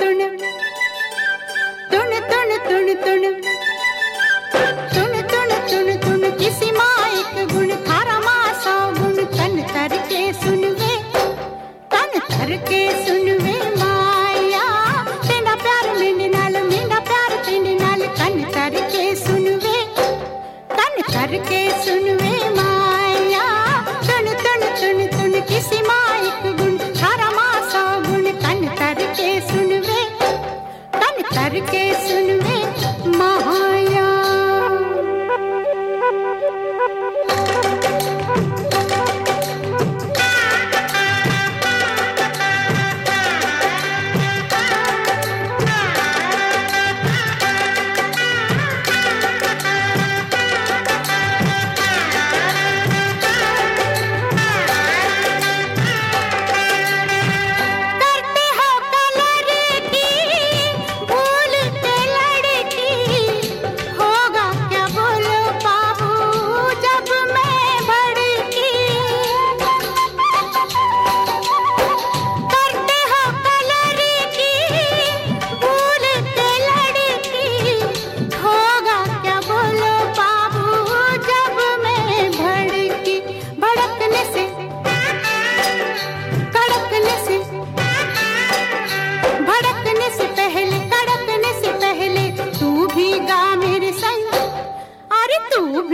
तुण तुण तुण तुण तुण सुन तुण सुन तुण किसी माँ एक गुण थारा माँ सौ गुण तन तर के सुनवे तन तर के सुनवे माया तेरा प्यार मेरे नाल मेरा प्यार तेरे नाल तन तर के सुनवे तन तर के सुनवे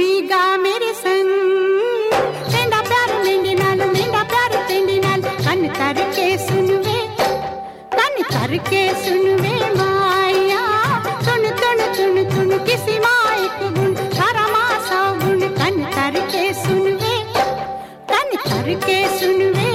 भी मेरे संग। मेंढा प्यार लेंगे नाल, मेंढा प्यार लेंगे नाल। कन करके सुन वे कन करके सुन वे माया। सुन तुन तुन तुन किसी माई को गुण। सारा मासा गुण कन करके सुन वे कन करके सुन वे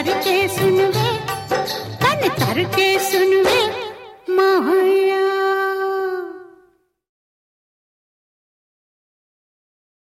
तर के सुन वे तर के